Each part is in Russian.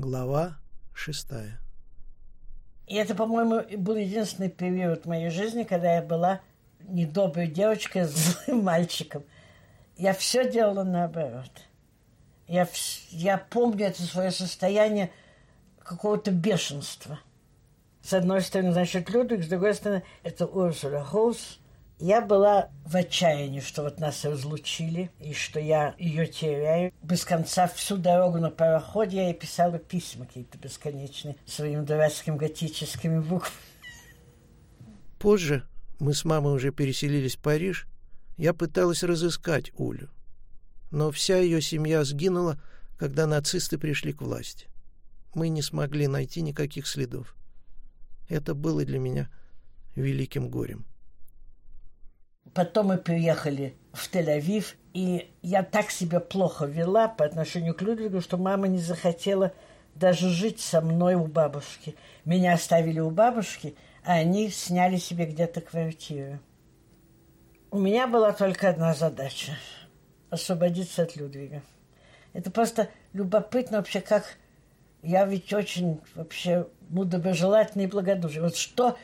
Глава шестая. И это, по-моему, был единственный период в моей жизни, когда я была недоброй девочкой с злым мальчиком. Я все делала наоборот. Я, я помню это свое состояние какого-то бешенства. С одной стороны, значит, Людвиг, с другой стороны, это Урсула Хоус – я была в отчаянии, что вот нас разлучили, и что я ее теряю. Без конца всю дорогу на пароходе я ей писала письма какие-то бесконечные своими дурацкими готическими буквами. Позже мы с мамой уже переселились в Париж. Я пыталась разыскать Улю. Но вся ее семья сгинула, когда нацисты пришли к власти. Мы не смогли найти никаких следов. Это было для меня великим горем. Потом мы приехали в Тель-Авив, и я так себя плохо вела по отношению к Людвигу, что мама не захотела даже жить со мной у бабушки. Меня оставили у бабушки, а они сняли себе где-то квартиру. У меня была только одна задача – освободиться от Людвига. Это просто любопытно вообще, как я ведь очень вообще ну, доброжелательный и благодушный. Вот что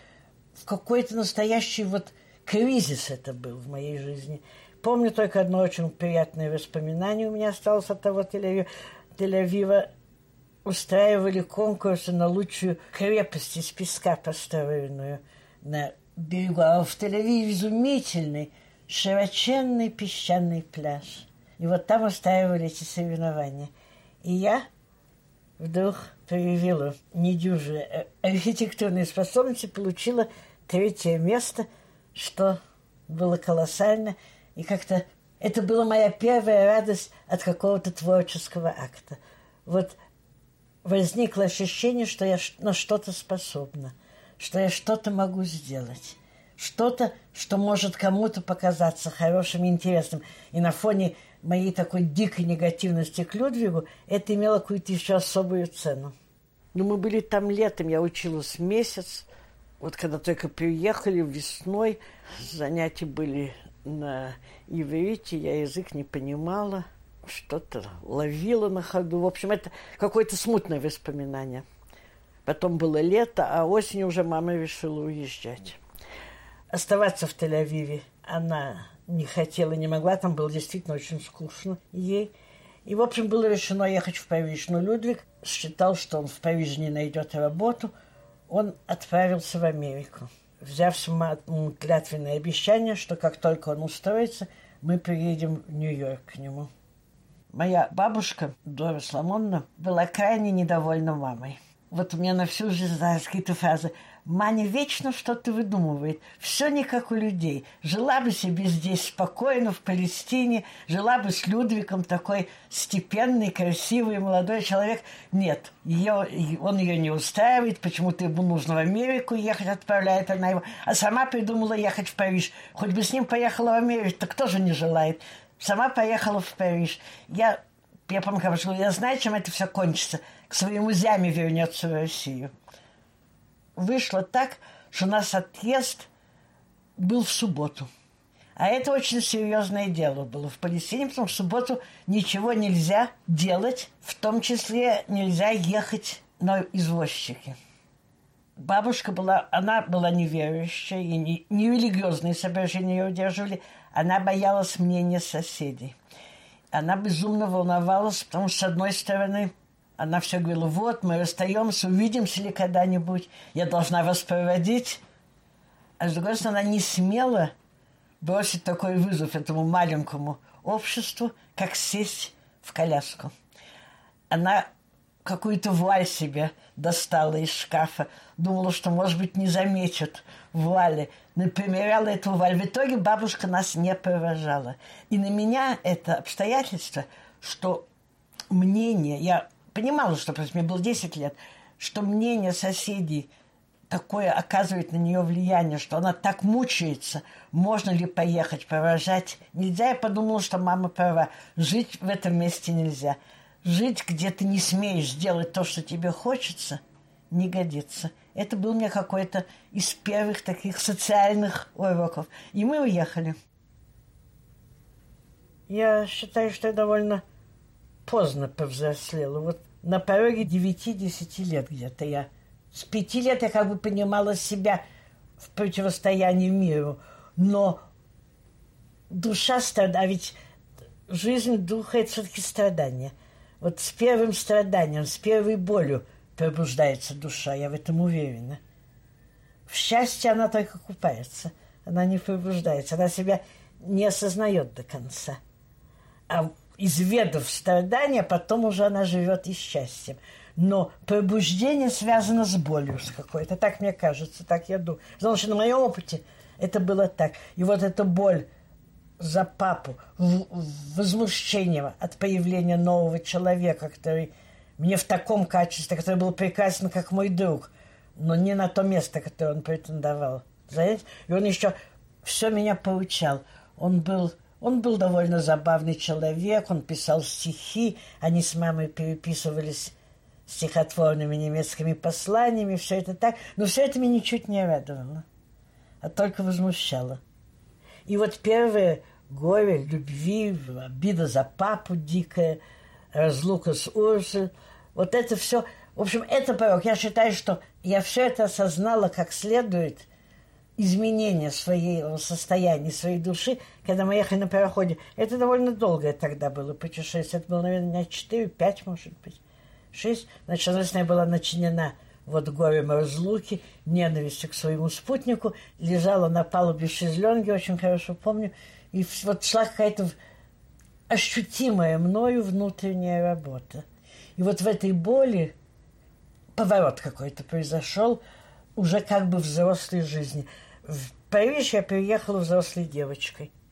в какой-то настоящий вот – кризис это был в моей жизни. Помню только одно очень приятное воспоминание у меня осталось от того Тель-Авива. Устраивали конкурсы на лучшую крепость из песка, построенную на берегу. А в Тель-Авиве изумительный, широченный песчаный пляж. И вот там устраивали эти соревнования. И я вдруг проявила недюжие э, архитектурные способности, получила третье место – что было колоссально. И как-то это была моя первая радость от какого-то творческого акта. Вот возникло ощущение, что я на что-то способна, что я что-то могу сделать. Что-то, что может кому-то показаться хорошим и интересным. И на фоне моей такой дикой негативности к Людвигу это имело какую-то еще особую цену. Ну, мы были там летом, я училась месяц, вот когда только приехали весной, занятия были на иврите, я язык не понимала, что-то ловила на ходу. В общем, это какое-то смутное воспоминание. Потом было лето, а осенью уже мама решила уезжать. Оставаться в Тель-Авиве она не хотела, не могла. Там было действительно очень скучно ей. И, в общем, было решено ехать в Париж. Но Людвиг считал, что он в Париже не найдет работу – он отправился в Америку, взяв клятвенное обещание, что как только он устроится, мы приедем в Нью-Йорк к нему. Моя бабушка, Дора Соломонна, была крайне недовольна мамой. Вот у меня на всю жизнь знаю какие-то фразы. Маня вечно что-то выдумывает. Все не как у людей. Жила бы себе здесь спокойно, в Палестине. Жила бы с Людвигом, такой степенный, красивый, молодой человек. Нет, ее, он ее не устраивает. Почему-то ему нужно в Америку ехать, отправляет она его. А сама придумала ехать в Париж. Хоть бы с ним поехала в Америку, так кто же не желает? Сама поехала в Париж. Я, я помню, как я знаю, чем это все кончится. К своему зяме вернется в Россию вышло так, что у нас отъезд был в субботу. А это очень серьезное дело было в Палестине, потому что в субботу ничего нельзя делать, в том числе нельзя ехать на извозчике. Бабушка была, она была неверующая, и не, не религиозные соображения ее удерживали. Она боялась мнения соседей. Она безумно волновалась, потому что, с одной стороны, она все говорила, вот, мы расстаемся, увидимся ли когда-нибудь, я должна вас проводить. А с другой стороны, она не смела бросить такой вызов этому маленькому обществу, как сесть в коляску. Она какую-то вуаль себе достала из шкафа. Думала, что, может быть, не заметят вуали. Напримеряла эту вуаль. В итоге бабушка нас не провожала. И на меня это обстоятельство, что мнение, я понимала, что просто мне было 10 лет, что мнение соседей такое оказывает на нее влияние, что она так мучается, можно ли поехать, провожать. Нельзя, я подумала, что мама права. Жить в этом месте нельзя. Жить, где ты не смеешь сделать то, что тебе хочется, не годится. Это был мне какой-то из первых таких социальных уроков. И мы уехали. Я считаю, что я довольно поздно повзрослела. Вот на пороге 9-10 лет где-то я. С пяти лет я как бы понимала себя в противостоянии миру. Но душа страдает, а ведь жизнь духа – это все-таки страдание. Вот с первым страданием, с первой болью пробуждается душа, я в этом уверена. В счастье она только купается, она не пробуждается, она себя не осознает до конца. А изведав страдания, потом уже она живет и счастьем. Но пробуждение связано с болью с какой-то. Так мне кажется, так я думаю. Потому что на моем опыте это было так. И вот эта боль за папу, возмущение от появления нового человека, который мне в таком качестве, который был прекрасен, как мой друг, но не на то место, которое он претендовал. И он еще все меня получал. Он был, он был довольно забавный человек, он писал стихи, они с мамой переписывались стихотворными немецкими посланиями, все это так. Но все это меня ничуть не радовало, а только возмущало. И вот первое горе любви, обида за папу дикая, разлука с Урсой, вот это все, в общем, это порог. Я считаю, что я все это осознала как следует – изменения своего состояния, своей души, когда мы ехали на пароходе. Это довольно долгое тогда было путешествие. Это было, наверное, 4-5, может быть, 6. Значит, я была начинена вот горем разлуки, ненавистью к своему спутнику, лежала на палубе шезлонги, очень хорошо помню, и вот шла какая-то ощутимая мною внутренняя работа. И вот в этой боли поворот какой-то произошел уже как бы взрослой жизни – в Париж я приехала взрослой девочкой –